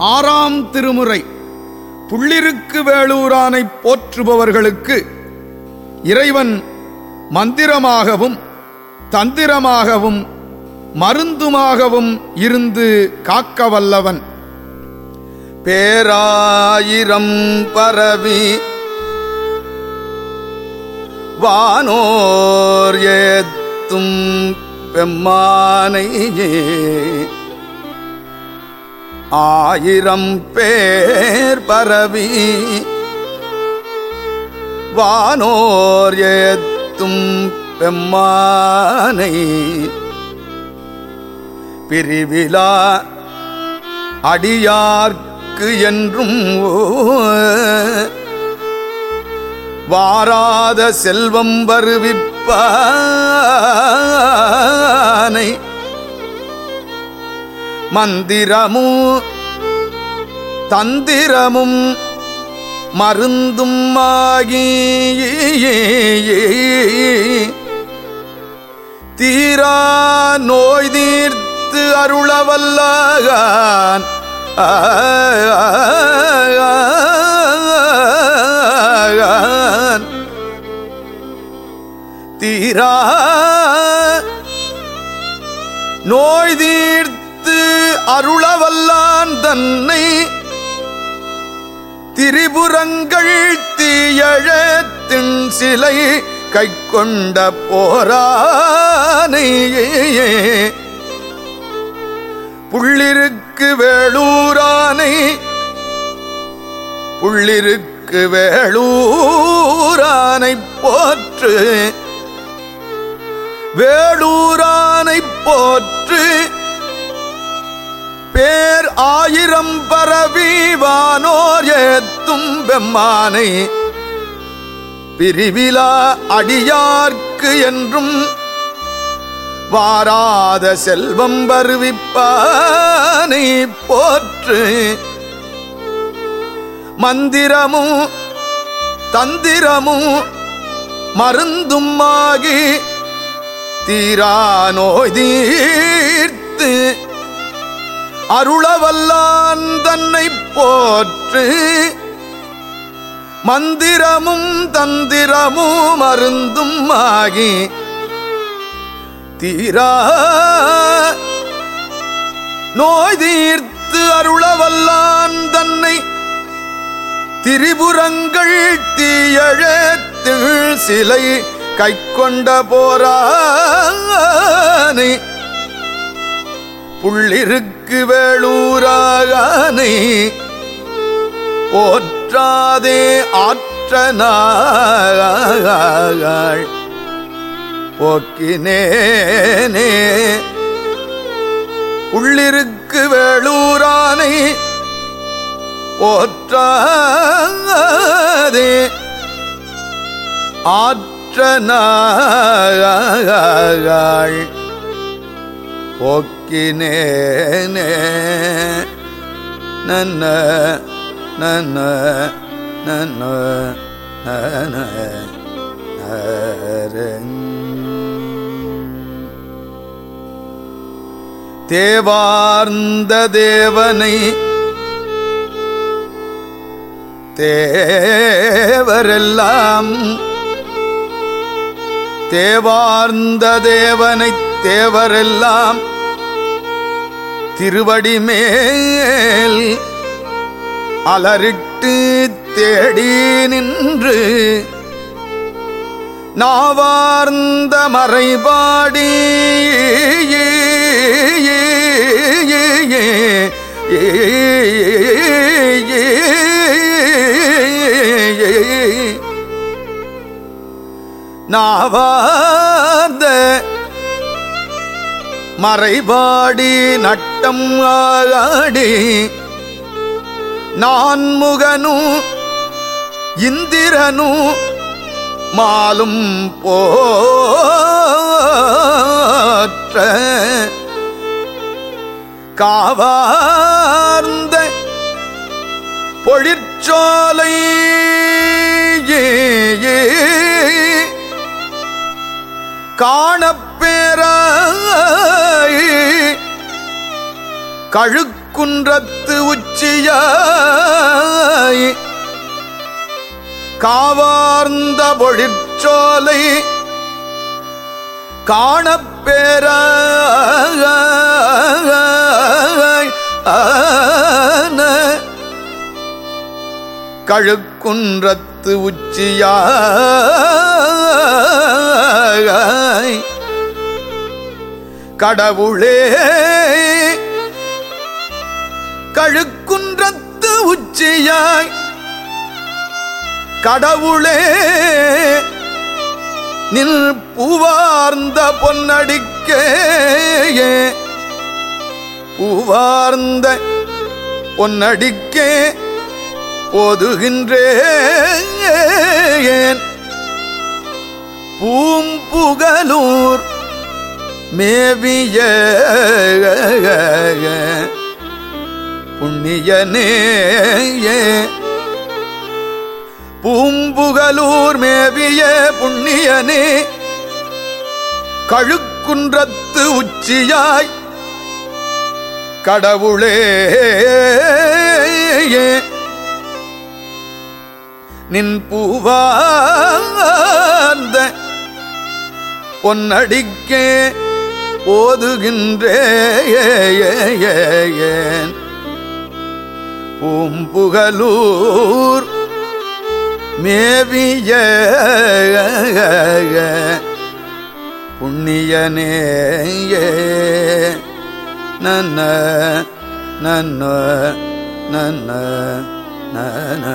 ஆறாம் திருமுறை. புள்ளிருக்கு வேளூரானை போற்றுபவர்களுக்கு இறைவன் மந்திரமாகவும் தந்திரமாகவும் மருந்துமாகவும் இருந்து காக்க வல்லவன். பேராயிரம் பரவி வானோர் ஏத்தும் பெம்மானையே. ஆயிரம் பேர் பரவி வானோர் ஏத்தும் பெம்மானை பிரிவிலா அடியார்க்கு என்றும் வாராத செல்வம் வருவிப்பானை மந்திரமும் தந்திரமும் மருந்தும் ஆகி தீரா நோய் தீர்த்து அருளவல்லாகான். தீரா அருளவல்லான் தன்னை திரிபுரங்கள் தீயழத்தின் சிலை கை கொண்ட போரானையே. புள்ளிருக்கு வேளூரானை புள்ளிருக்கு வேளூரானை போற்று. வேளூரானை போ வானம் பரவி வானோர் ஏத்தும் பெம்மானை பிரிவிலா அடியார்க்கு என்றும் வாராத செல்வம் வருவிப்பானை போற்று. மந்திரமும் தந்திரமும் மருந்துமாகி தீரா நோய் தீர்த்து. அருளவல்லான் தன்னை போற்று. மந்திரமும் தந்திரமும் மருந்தும் ஆகி. தீரா. நோய் தீர்த்து அருளவல்லான் தன்னை திரிபுரங்கள் தீயழத்து சிலை கை கொண்ட போரானை. புள்ளிருக்கு வேளூராகானை போற்றாதே ஆற்ற போக்கினேனே. உள்ளிருக்கு வேளூரானை போற்றாதே ஆற்ற நாள் போக்கினேனே நன்ன நன்ன நன்ன தேவார்ந்த தேவனை தேவரெல்லாம். தேவார்ந்த தேவனை தேவரெல்லாம். திருவடி மேல் அலரிட்டு தேடி நின்று நாவார்ந்த மறைபாடி நாவார்ந்த மறைபாடி நட்டம் ஆடி நான்முகனும் இந்திரனும் மாலும் போற்ற. காவார்ந்த பொழிற்சோலை காணப்பேராய் கழுக்கு கழுக்குன்றத்து உச்சியாய். காவார்ந்த பொழிற்சோலை காணப்பேர கழுக்குன்றத்து உச்சியாய். கடவுளே. கழுக்குன்றத்து உச்சியாய். கடவுளே நில் பூவார்ந்த பொன்னடிக்கே பூவார்ந்த பொன்னடிக்கே போதுகின்றேன். பூம்புகலூர் மேவிய புண்ணியனே பூம்புகலூர் மேவிய புண்ணியனே கழுக்குன்றத்து உச்சியாய் கடவுளே நின் பூவார்ந்த பொன்னடிக்கே ஓதுகின்றேன் பூம்புகலூர் மேவிய புண்ணியனே நன்ன நன்ன நன்ன நன்ன.